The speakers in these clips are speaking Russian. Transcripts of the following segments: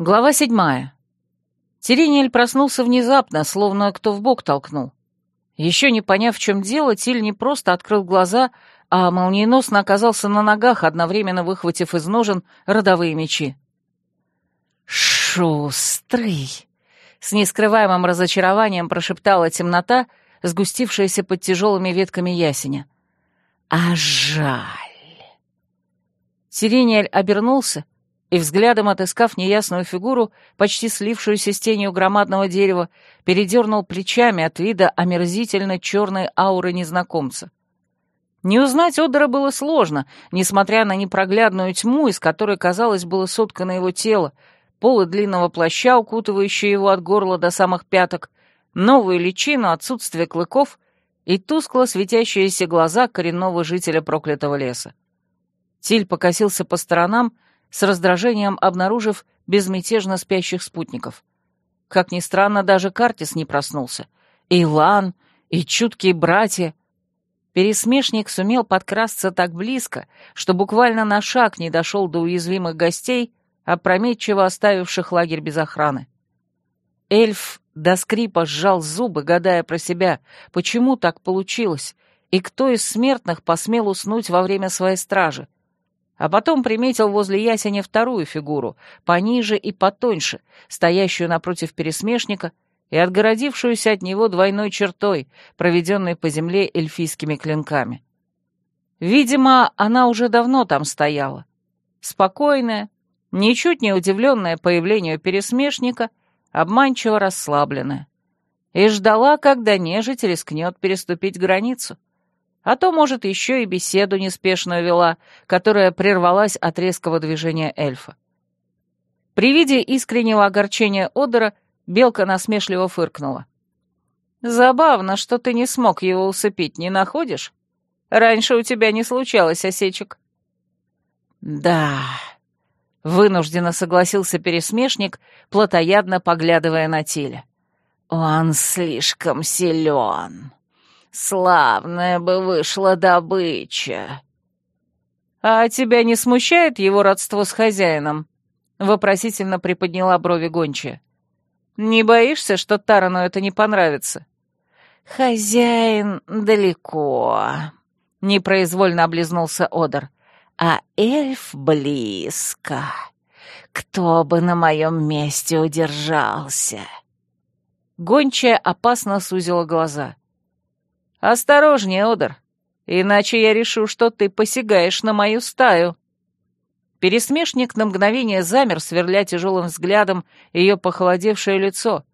Глава седьмая. Тирениэль проснулся внезапно, словно кто в бок толкнул. Еще не поняв, в чем дело, Тиль не просто открыл глаза, а молниеносно оказался на ногах, одновременно выхватив из ножен родовые мечи. «Шустрый!» — с нескрываемым разочарованием прошептала темнота, сгустившаяся под тяжелыми ветками ясеня. «А жаль!» Тирениэль обернулся и, взглядом отыскав неясную фигуру, почти слившуюся с тенью громадного дерева, передернул плечами от вида омерзительно черной ауры незнакомца. Не узнать Одера было сложно, несмотря на непроглядную тьму, из которой, казалось, было соткано его тело, полы длинного плаща, укутывающие его от горла до самых пяток, новую личину, отсутствие клыков и тускло светящиеся глаза коренного жителя проклятого леса. Тиль покосился по сторонам, с раздражением обнаружив безмятежно спящих спутников. Как ни странно, даже Картис не проснулся. И Лан, и чуткие братья. Пересмешник сумел подкрасться так близко, что буквально на шаг не дошел до уязвимых гостей, опрометчиво оставивших лагерь без охраны. Эльф до скрипа сжал зубы, гадая про себя, почему так получилось, и кто из смертных посмел уснуть во время своей стражи а потом приметил возле ясеня вторую фигуру, пониже и потоньше, стоящую напротив пересмешника и отгородившуюся от него двойной чертой, проведенной по земле эльфийскими клинками. Видимо, она уже давно там стояла. Спокойная, ничуть не удивленная появлению пересмешника, обманчиво расслабленная. И ждала, когда нежить рискнет переступить границу. — а то, может, еще и беседу неспешную вела, которая прервалась от резкого движения эльфа. При виде искреннего огорчения Одера белка насмешливо фыркнула. «Забавно, что ты не смог его усыпить, не находишь? Раньше у тебя не случалось осечек». «Да», — вынужденно согласился пересмешник, плотоядно поглядывая на Тиля. «Он слишком силен». Славная бы вышла добыча. А тебя не смущает его родство с хозяином? Вопросительно приподняла брови гончая. Не боишься, что Тарану это не понравится? Хозяин далеко, непроизвольно облизнулся Одер. А эльф близко. Кто бы на моем месте удержался? Гончая опасно сузила глаза. «Осторожнее, Одер, иначе я решу, что ты посягаешь на мою стаю». Пересмешник на мгновение замер, сверля тяжелым взглядом ее похолодевшее лицо,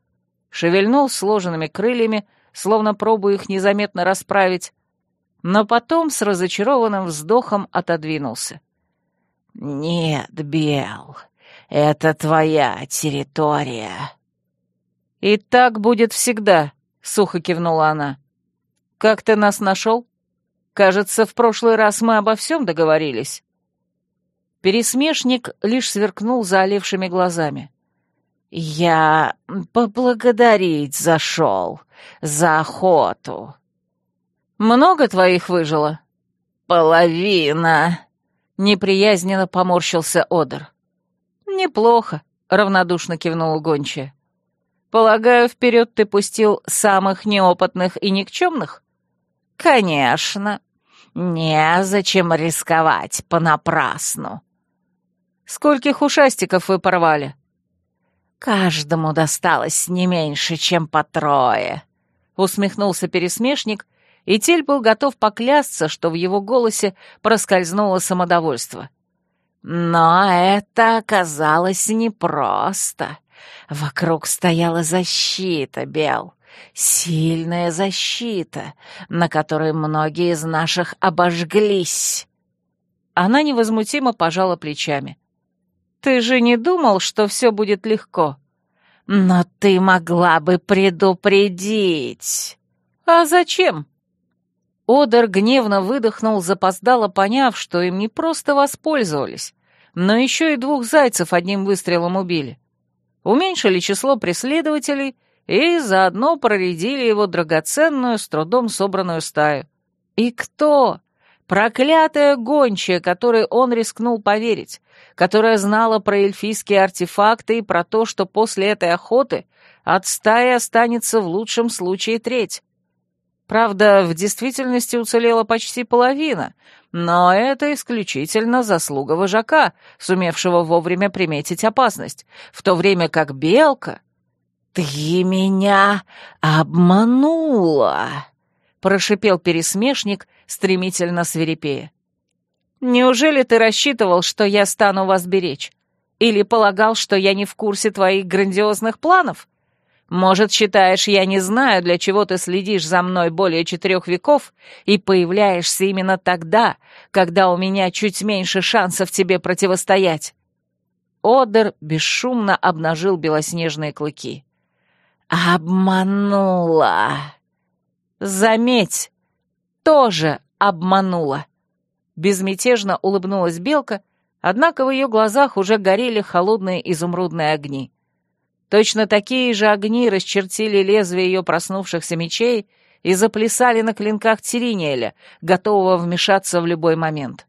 шевельнул сложенными крыльями, словно пробуя их незаметно расправить, но потом с разочарованным вздохом отодвинулся. «Нет, Бел, это твоя территория». «И так будет всегда», — сухо кивнула она. «Как ты нас нашел? Кажется, в прошлый раз мы обо всем договорились». Пересмешник лишь сверкнул заолевшими глазами. «Я поблагодарить зашел за охоту». «Много твоих выжило?» «Половина», — неприязненно поморщился Одер. «Неплохо», — равнодушно кивнула гончая. «Полагаю, вперед ты пустил самых неопытных и никчемных?» «Конечно. Незачем рисковать понапрасну». «Скольких ушастиков вы порвали?» «Каждому досталось не меньше, чем по трое», — усмехнулся пересмешник, и Тель был готов поклясться, что в его голосе проскользнуло самодовольство. «Но это оказалось непросто. Вокруг стояла защита, Бел. Сильная защита, на которой многие из наших обожглись. Она невозмутимо пожала плечами. Ты же не думал, что все будет легко? Но ты могла бы предупредить. А зачем? Одер гневно выдохнул, запоздало поняв, что им не просто воспользовались, но еще и двух зайцев одним выстрелом убили. Уменьшили число преследователей и заодно проредили его драгоценную, с трудом собранную стаю. И кто? Проклятая гончая, которой он рискнул поверить, которая знала про эльфийские артефакты и про то, что после этой охоты от стаи останется в лучшем случае треть. Правда, в действительности уцелела почти половина, но это исключительно заслуга вожака, сумевшего вовремя приметить опасность, в то время как белка... «Ты меня обманула!» — прошипел пересмешник, стремительно свирепея. «Неужели ты рассчитывал, что я стану вас беречь? Или полагал, что я не в курсе твоих грандиозных планов? Может, считаешь, я не знаю, для чего ты следишь за мной более четырех веков и появляешься именно тогда, когда у меня чуть меньше шансов тебе противостоять?» Одер бесшумно обнажил белоснежные клыки. «Обманула!» «Заметь, тоже обманула!» Безмятежно улыбнулась Белка, однако в ее глазах уже горели холодные изумрудные огни. Точно такие же огни расчертили лезвие ее проснувшихся мечей и заплясали на клинках Тириниэля, готового вмешаться в любой момент.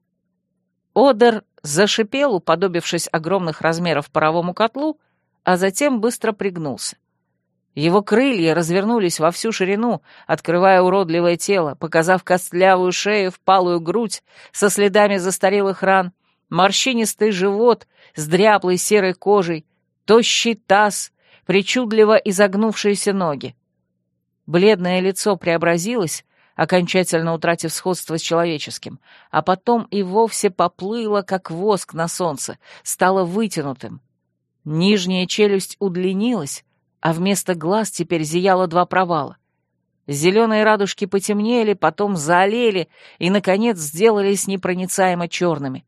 Одер зашипел, уподобившись огромных размеров паровому котлу, а затем быстро пригнулся. Его крылья развернулись во всю ширину, открывая уродливое тело, показав костлявую шею, впалую грудь со следами застарелых ран, морщинистый живот с дряблой серой кожей, тощий таз, причудливо изогнувшиеся ноги. Бледное лицо преобразилось, окончательно утратив сходство с человеческим, а потом и вовсе поплыло, как воск на солнце, стало вытянутым. Нижняя челюсть удлинилась, а вместо глаз теперь зияло два провала. Зеленые радужки потемнели, потом заолели и, наконец, сделались непроницаемо черными.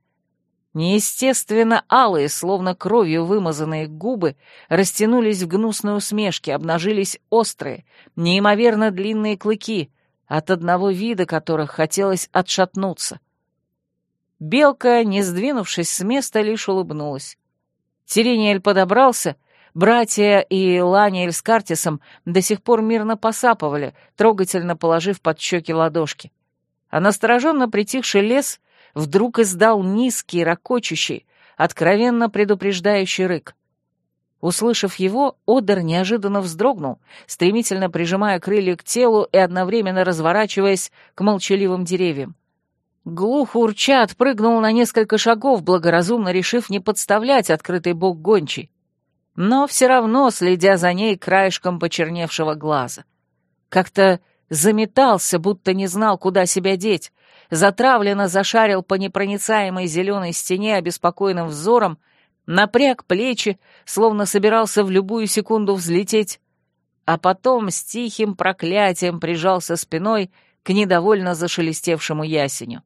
Неестественно алые, словно кровью вымазанные губы, растянулись в гнусной усмешке, обнажились острые, неимоверно длинные клыки, от одного вида которых хотелось отшатнуться. Белка, не сдвинувшись с места, лишь улыбнулась. Тирениэль подобрался, братья и Ланиэль с Картисом до сих пор мирно посапывали, трогательно положив под щеки ладошки. А настороженно притихший лес вдруг издал низкий, ракочущий, откровенно предупреждающий рык. Услышав его, Одер неожиданно вздрогнул, стремительно прижимая крылья к телу и одновременно разворачиваясь к молчаливым деревьям. Глухо урча отпрыгнул на несколько шагов, благоразумно решив не подставлять открытый бок гончий, но все равно следя за ней краешком почерневшего глаза. Как-то заметался, будто не знал, куда себя деть, затравленно зашарил по непроницаемой зеленой стене обеспокоенным взором, напряг плечи, словно собирался в любую секунду взлететь, а потом с тихим проклятием прижался спиной к недовольно зашелестевшему ясеню.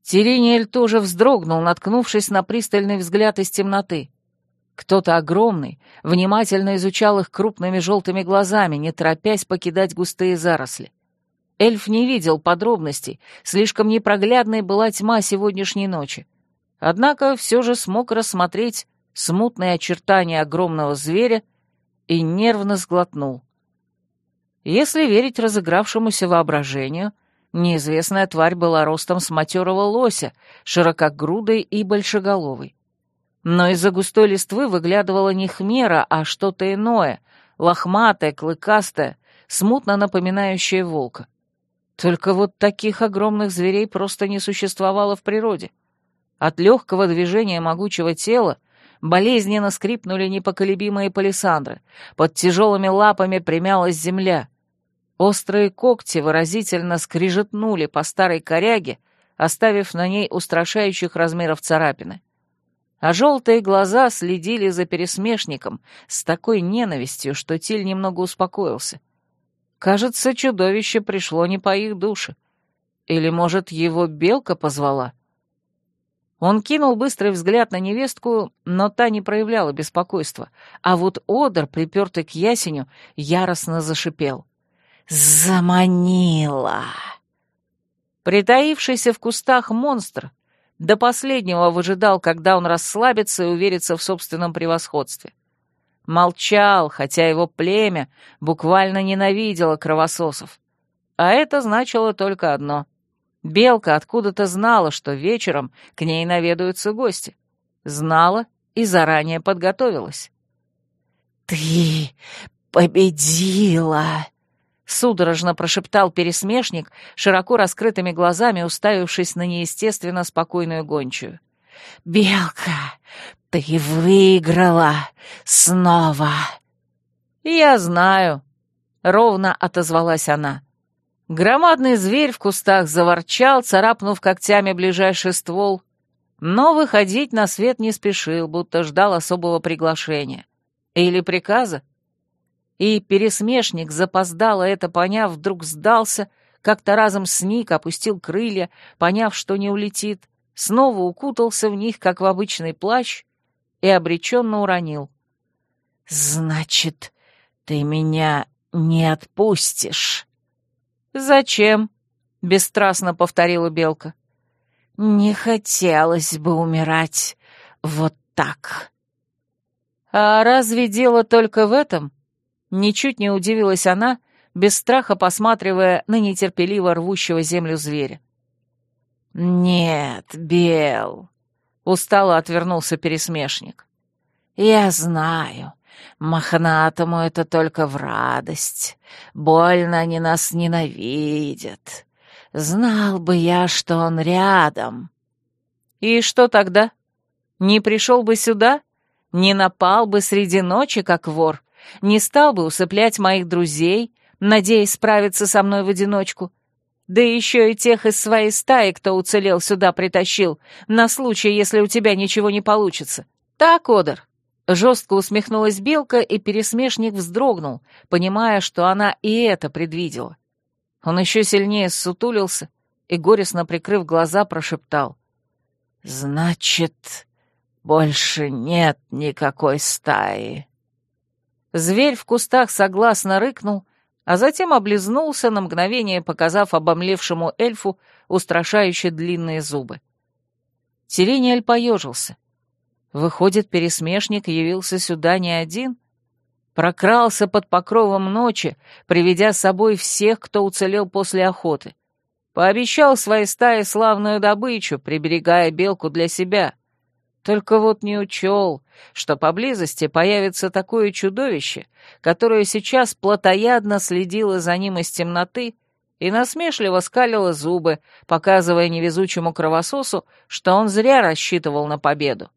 Тирениэль тоже вздрогнул, наткнувшись на пристальный взгляд из темноты. Кто-то огромный внимательно изучал их крупными желтыми глазами, не торопясь покидать густые заросли. Эльф не видел подробностей, слишком непроглядной была тьма сегодняшней ночи. Однако все же смог рассмотреть смутные очертания огромного зверя и нервно сглотнул. Если верить разыгравшемуся воображению, неизвестная тварь была ростом с матерого лося, широкогрудой и большеголовой. Но из-за густой листвы выглядывала не хмера, а что-то иное, лохматое, клыкастое, смутно напоминающее волка. Только вот таких огромных зверей просто не существовало в природе. От легкого движения могучего тела болезненно скрипнули непоколебимые палисандры, под тяжелыми лапами примялась земля. Острые когти выразительно скрижетнули по старой коряге, оставив на ней устрашающих размеров царапины. А желтые глаза следили за пересмешником с такой ненавистью, что Тиль немного успокоился. Кажется, чудовище пришло не по их душе. Или, может, его белка позвала? Он кинул быстрый взгляд на невестку, но та не проявляла беспокойства, а вот Одер, припертый к ясеню, яростно зашипел. «Заманила!» Притаившийся в кустах монстр до последнего выжидал, когда он расслабится и уверится в собственном превосходстве. Молчал, хотя его племя буквально ненавидело кровососов. А это значило только одно. Белка откуда-то знала, что вечером к ней наведаются гости. Знала и заранее подготовилась. «Ты победила!» — судорожно прошептал пересмешник, широко раскрытыми глазами уставившись на неестественно спокойную гончую. «Белка, ты выиграла снова!» «Я знаю», — ровно отозвалась она. Громадный зверь в кустах заворчал, царапнув когтями ближайший ствол, но выходить на свет не спешил, будто ждал особого приглашения. Или приказа. И пересмешник, запоздало это поняв, вдруг сдался, как-то разом сник, опустил крылья, поняв, что не улетит, снова укутался в них, как в обычный плащ, и обреченно уронил. «Значит, ты меня не отпустишь?» «Зачем?» — бесстрастно повторила Белка. «Не хотелось бы умирать вот так». «А разве дело только в этом?» Ничуть не удивилась она, без страха посматривая на нетерпеливо рвущего землю зверя. «Нет, Бел», — устало отвернулся пересмешник. «Я знаю, мохнатому это только в радость. Больно они нас ненавидят. Знал бы я, что он рядом». «И что тогда? Не пришел бы сюда? Не напал бы среди ночи, как вор? Не стал бы усыплять моих друзей, надеясь справиться со мной в одиночку?» Да еще и тех из своей стаи, кто уцелел, сюда притащил, на случай, если у тебя ничего не получится. Так, Одер?» Жестко усмехнулась Белка, и пересмешник вздрогнул, понимая, что она и это предвидела. Он еще сильнее ссутулился и, горестно прикрыв глаза, прошептал. «Значит, больше нет никакой стаи». Зверь в кустах согласно рыкнул, а затем облизнулся на мгновение, показав обомлевшему эльфу устрашающе длинные зубы. Терениэль поежился. Выходит, пересмешник явился сюда не один? Прокрался под покровом ночи, приведя с собой всех, кто уцелел после охоты. Пообещал своей стае славную добычу, приберегая белку для себя. Только вот не учел, что поблизости появится такое чудовище, которое сейчас плотоядно следило за ним из темноты и насмешливо скалило зубы, показывая невезучему кровососу, что он зря рассчитывал на победу.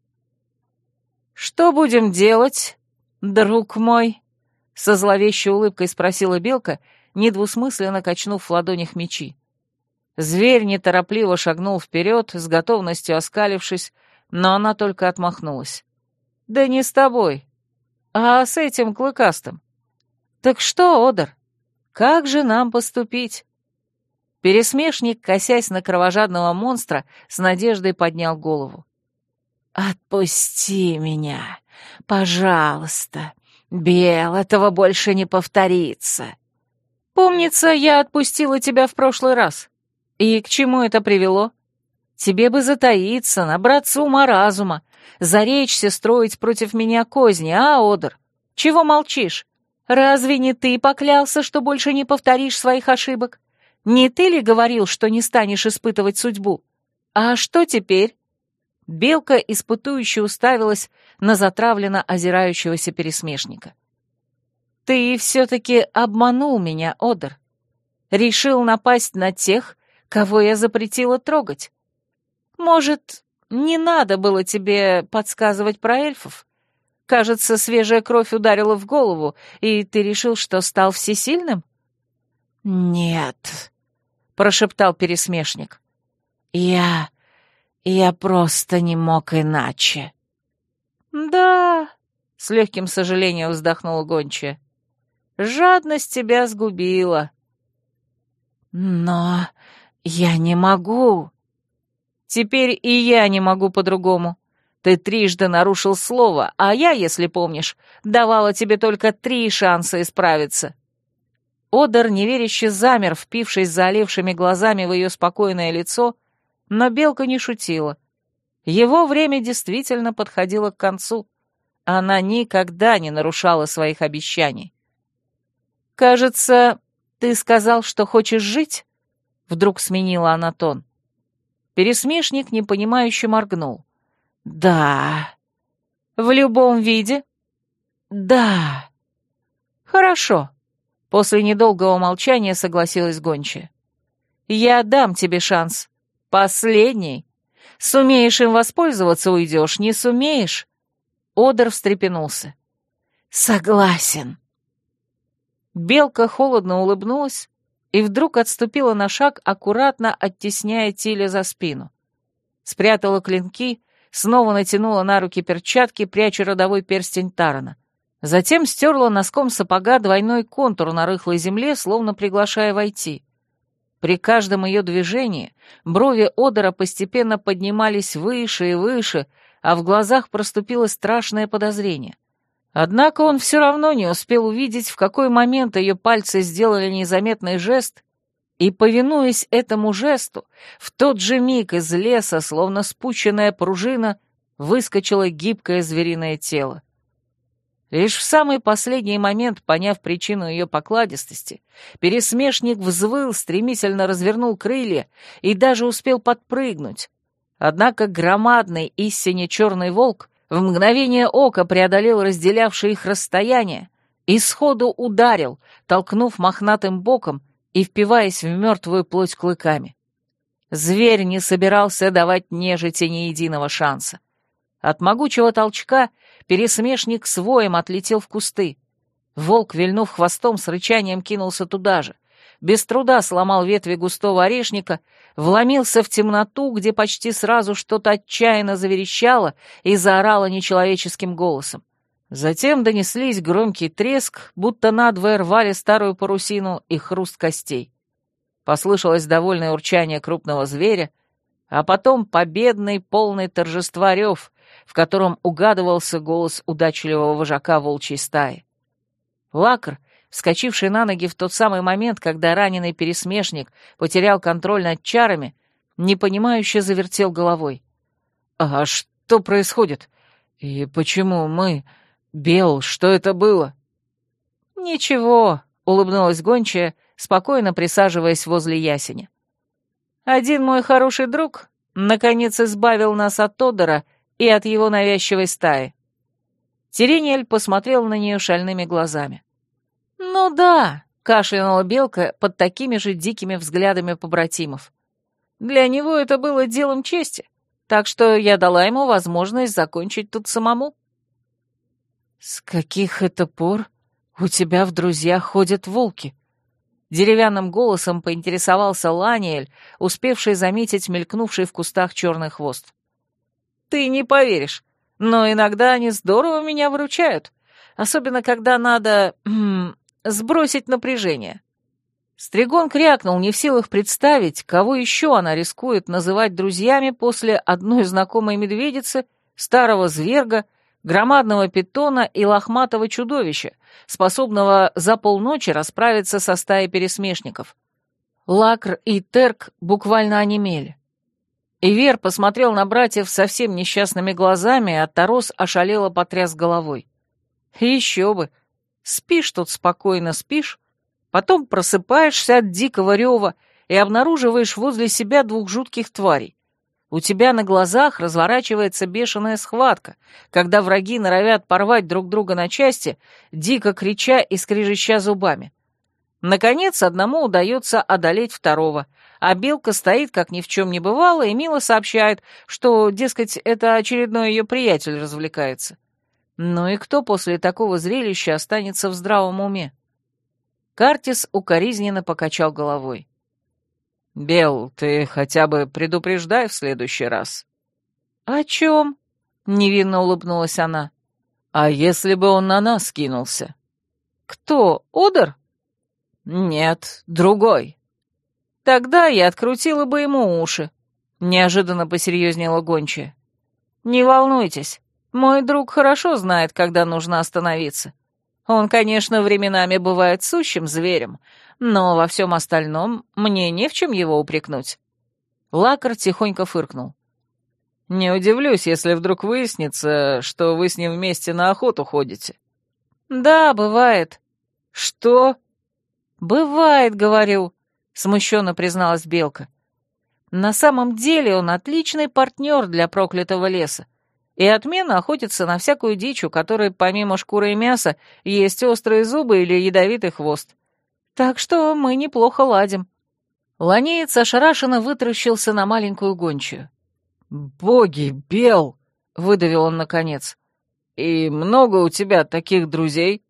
«Что будем делать, друг мой?» — со зловещей улыбкой спросила Белка, недвусмысленно качнув в ладонях мечи. Зверь неторопливо шагнул вперед, с готовностью оскалившись, но она только отмахнулась. «Да не с тобой, а с этим клыкастым. Так что, Одер, как же нам поступить?» Пересмешник, косясь на кровожадного монстра, с надеждой поднял голову. «Отпусти меня, пожалуйста. Бел, этого больше не повторится». «Помнится, я отпустила тебя в прошлый раз. И к чему это привело?» Тебе бы затаиться, набраться ума-разума, заречься строить против меня козни, а, Одер? Чего молчишь? Разве не ты поклялся, что больше не повторишь своих ошибок? Не ты ли говорил, что не станешь испытывать судьбу? А что теперь?» Белка испытующе уставилась на затравленно озирающегося пересмешника. «Ты все-таки обманул меня, Одер. Решил напасть на тех, кого я запретила трогать. Может, не надо было тебе подсказывать про эльфов? Кажется, свежая кровь ударила в голову, и ты решил, что стал всесильным? Нет, прошептал пересмешник. Я... я просто не мог иначе. Да, с легким сожалением вздохнула гончая. Жадность тебя сгубила. Но я не могу, Теперь и я не могу по-другому. Ты трижды нарушил слово, а я, если помнишь, давала тебе только три шанса исправиться». Одер неверяще замер, впившись залившими глазами в ее спокойное лицо, но Белка не шутила. Его время действительно подходило к концу. Она никогда не нарушала своих обещаний. «Кажется, ты сказал, что хочешь жить?» Вдруг сменила она тон. Пересмешник непонимающе моргнул. «Да». «В любом виде?» «Да». «Хорошо», — после недолгого молчания согласилась гончая. «Я дам тебе шанс. Последний. Сумеешь им воспользоваться, уйдешь. Не сумеешь?» Одер встрепенулся. «Согласен». Белка холодно улыбнулась и вдруг отступила на шаг, аккуратно оттесняя Тиля за спину. Спрятала клинки, снова натянула на руки перчатки, пряча родовой перстень Тарана. Затем стерла носком сапога двойной контур на рыхлой земле, словно приглашая войти. При каждом ее движении брови Одера постепенно поднимались выше и выше, а в глазах проступило страшное подозрение. Однако он все равно не успел увидеть, в какой момент ее пальцы сделали незаметный жест, и, повинуясь этому жесту, в тот же миг из леса, словно спущенная пружина, выскочило гибкое звериное тело. Лишь в самый последний момент, поняв причину ее покладистости, пересмешник взвыл, стремительно развернул крылья и даже успел подпрыгнуть. Однако громадный истине черный волк в мгновение ока преодолел разделявшее их расстояние и сходу ударил, толкнув мохнатым боком и впиваясь в мертвую плоть клыками. Зверь не собирался давать нежити ни единого шанса. От могучего толчка пересмешник с воем отлетел в кусты. Волк, вильнув хвостом, с рычанием кинулся туда же без труда сломал ветви густого орешника, вломился в темноту, где почти сразу что-то отчаянно заверещало и заорало нечеловеческим голосом. Затем донеслись громкий треск, будто надвое рвали старую парусину и хруст костей. Послышалось довольное урчание крупного зверя, а потом победный, полный торжества рев, в котором угадывался голос удачливого вожака волчьей стаи. Лакр — вскочивший на ноги в тот самый момент, когда раненый пересмешник потерял контроль над чарами, непонимающе завертел головой. «А что происходит? И почему мы... Бел, что это было?» «Ничего», — улыбнулась гончая, спокойно присаживаясь возле ясеня. «Один мой хороший друг наконец избавил нас от Тодора и от его навязчивой стаи». Терениэль посмотрел на нее шальными глазами. «Ну да», — кашлянула Белка под такими же дикими взглядами побратимов. «Для него это было делом чести, так что я дала ему возможность закончить тут самому». «С каких это пор у тебя в друзьях ходят волки?» Деревянным голосом поинтересовался Ланиэль, успевший заметить мелькнувший в кустах черный хвост. «Ты не поверишь, но иногда они здорово меня выручают, особенно когда надо сбросить напряжение. Стригон крякнул, не в силах представить, кого еще она рискует называть друзьями после одной знакомой медведицы, старого зверга, громадного питона и лохматого чудовища, способного за полночи расправиться со стаей пересмешников. Лакр и Терк буквально онемели. Ивер посмотрел на братьев совсем несчастными глазами, а Тарос ошалело потряс головой. Еще бы! Спишь тут спокойно, спишь, потом просыпаешься от дикого рева и обнаруживаешь возле себя двух жутких тварей. У тебя на глазах разворачивается бешеная схватка, когда враги норовят порвать друг друга на части, дико крича и скрежеща зубами. Наконец, одному удается одолеть второго, а белка стоит, как ни в чем не бывало, и мило сообщает, что, дескать, это очередной ее приятель развлекается. Ну и кто после такого зрелища останется в здравом уме? Картис укоризненно покачал головой. «Бел, ты хотя бы предупреждай в следующий раз». «О чем?» — невинно улыбнулась она. «А если бы он на нас кинулся?» «Кто, Одер?» «Нет, другой». «Тогда я открутила бы ему уши», — неожиданно посерьезнела гончая. «Не волнуйтесь, мой друг хорошо знает, когда нужно остановиться. Он, конечно, временами бывает сущим зверем, но во всем остальном мне не в чем его упрекнуть». Лакар тихонько фыркнул. «Не удивлюсь, если вдруг выяснится, что вы с ним вместе на охоту ходите». «Да, бывает». «Что?» «Бывает, говорю. — смущенно призналась Белка. «На самом деле он отличный партнер для проклятого леса и отменно охотится на всякую дичь, у которой помимо шкуры и мяса есть острые зубы или ядовитый хвост. Так что мы неплохо ладим». Ланеец ошарашенно вытращился на маленькую гончую. «Боги, Бел!» — выдавил он наконец. «И много у тебя таких друзей?»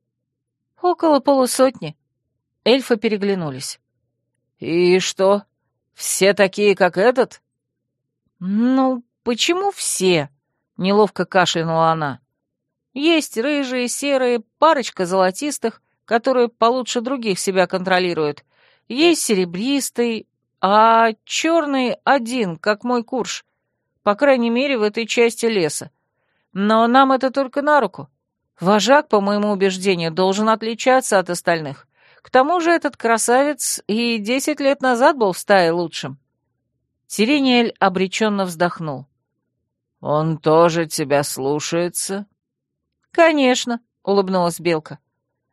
«Около полусотни». Эльфы переглянулись. «И что, все такие, как этот?» «Ну, почему все?» — неловко кашлянула она. «Есть рыжие, серые, парочка золотистых, которые получше других себя контролируют. Есть серебристый, а черный один, как мой курш. По крайней мере, в этой части леса. Но нам это только на руку. Вожак, по моему убеждению, должен отличаться от остальных. К тому же этот красавец и десять лет назад был в стае лучшим. Сирениэль обреченно вздохнул. «Он тоже тебя слушается?» «Конечно», — улыбнулась Белка.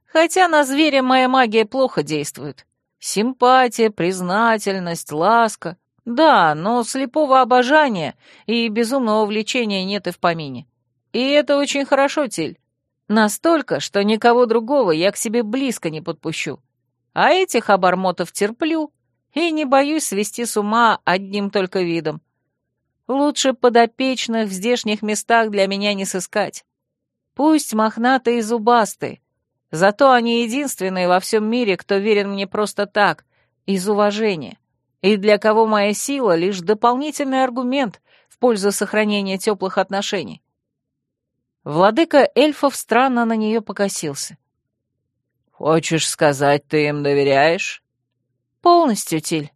«Хотя на зверя моя магия плохо действует. Симпатия, признательность, ласка. Да, но слепого обожания и безумного влечения нет и в помине. И это очень хорошо, Тиль. Настолько, что никого другого я к себе близко не подпущу. А этих обормотов терплю и не боюсь свести с ума одним только видом. Лучше подопечных в здешних местах для меня не сыскать. Пусть мохнатые и зубастые, зато они единственные во всем мире, кто верен мне просто так, из уважения, и для кого моя сила — лишь дополнительный аргумент в пользу сохранения теплых отношений. Владыка эльфов странно на нее покосился. «Хочешь сказать, ты им доверяешь?» «Полностью, Тиль.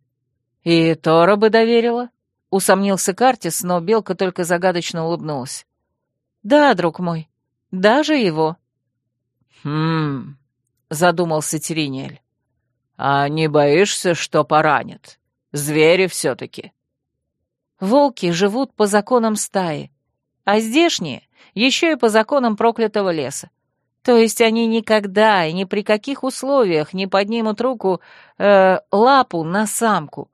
И Тора бы доверила?» — усомнился Картис, но Белка только загадочно улыбнулась. «Да, друг мой, даже его». «Хм...» — задумался Теринель. «А не боишься, что поранят? Звери все-таки». «Волки живут по законам стаи, а здешние еще и по законам проклятого леса. То есть они никогда и ни при каких условиях не поднимут руку, э, лапу на самку.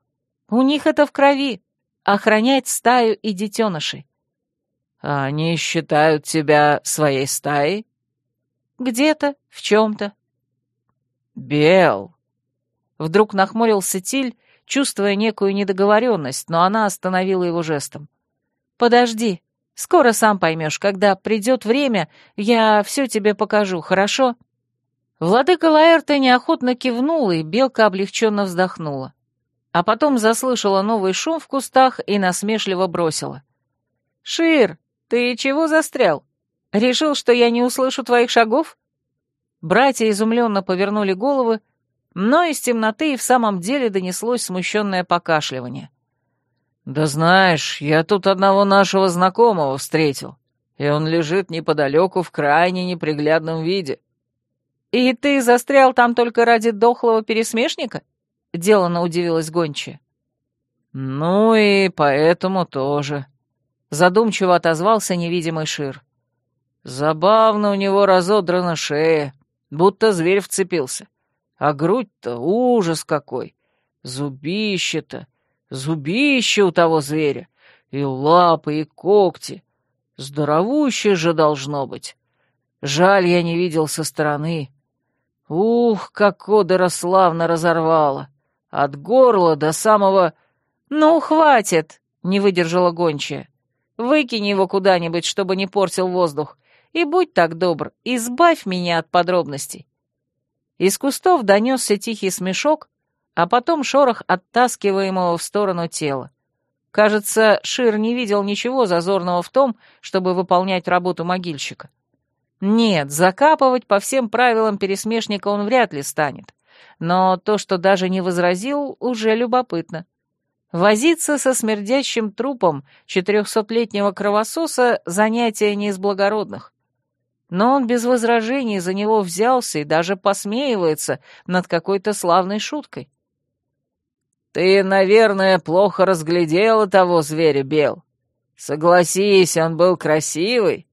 У них это в крови — охранять стаю и детенышей. А они считают тебя своей стаей? Где-то, в чем-то. Бел. Вдруг нахмурился Тиль, чувствуя некую недоговоренность, но она остановила его жестом. «Подожди, Скоро сам поймешь, когда придет время, я все тебе покажу, хорошо?» Владыка Лаэрта неохотно кивнула, и белка облегченно вздохнула. А потом заслышала новый шум в кустах и насмешливо бросила. «Шир, ты чего застрял? Решил, что я не услышу твоих шагов?» Братья изумленно повернули головы, но из темноты и в самом деле донеслось смущенное покашливание. «Да знаешь, я тут одного нашего знакомого встретил, и он лежит неподалеку в крайне неприглядном виде». «И ты застрял там только ради дохлого пересмешника?» — делано удивилась гончая. «Ну и поэтому тоже», — задумчиво отозвался невидимый Шир. «Забавно у него разодрана шея, будто зверь вцепился. А грудь-то ужас какой! Зубище-то! Зубище у того зверя, и лапы, и когти. Здоровущее же должно быть. Жаль, я не видел со стороны. Ух, как Одера славно разорвала. От горла до самого... «Ну, хватит!» — не выдержала гончая. «Выкинь его куда-нибудь, чтобы не портил воздух, и будь так добр, избавь меня от подробностей». Из кустов донесся тихий смешок, а потом шорох оттаскиваемого в сторону тела. Кажется, Шир не видел ничего зазорного в том, чтобы выполнять работу могильщика. Нет, закапывать по всем правилам пересмешника он вряд ли станет. Но то, что даже не возразил, уже любопытно. Возиться со смердящим трупом четырехсотлетнего кровососа — занятие не из благородных. Но он без возражений за него взялся и даже посмеивается над какой-то славной шуткой. «Ты, наверное, плохо разглядела того зверя, Бел. Согласись, он был красивый».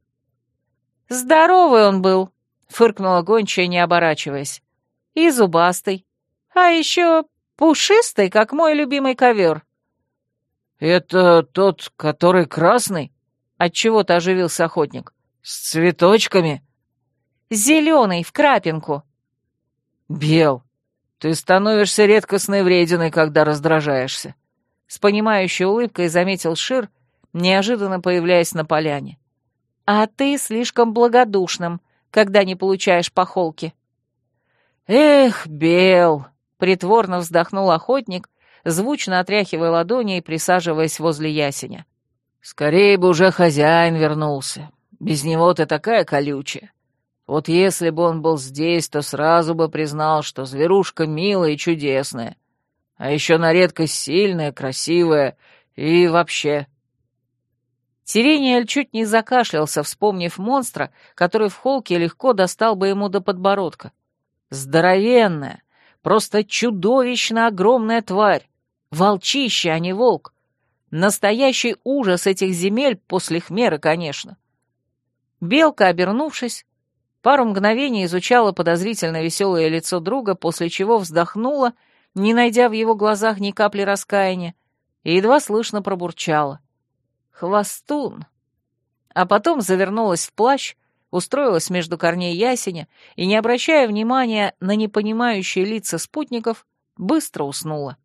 «Здоровый он был», — фыркнула гончая, не оборачиваясь. «И зубастый. А еще Пушистый, как мой любимый ковер. «Это тот, который красный?» — отчего-то оживился охотник. «С цветочками?» «Зеленый, в крапинку». «Бел, ты становишься редкостной врединой, когда раздражаешься», — с понимающей улыбкой заметил Шир, неожиданно появляясь на поляне. «А ты слишком благодушным, когда не получаешь похолки». «Эх, Бел!» — притворно вздохнул охотник, звучно отряхивая ладони и присаживаясь возле ясеня. «Скорее бы уже хозяин вернулся. Без него ты такая колючая. Вот если бы он был здесь, то сразу бы признал, что зверушка милая и чудесная. А еще на редкость сильная, красивая и вообще...» Сирениэль чуть не закашлялся, вспомнив монстра, который в холке легко достал бы ему до подбородка. Здоровенная, просто чудовищно огромная тварь. Волчище, а не волк. Настоящий ужас этих земель после хмера, конечно. Белка, обернувшись, пару мгновений изучала подозрительно веселое лицо друга, после чего вздохнула, не найдя в его глазах ни капли раскаяния, и едва слышно пробурчала. «Хвостун!» А потом завернулась в плащ, устроилась между корней ясеня и, не обращая внимания на непонимающие лица спутников, быстро уснула.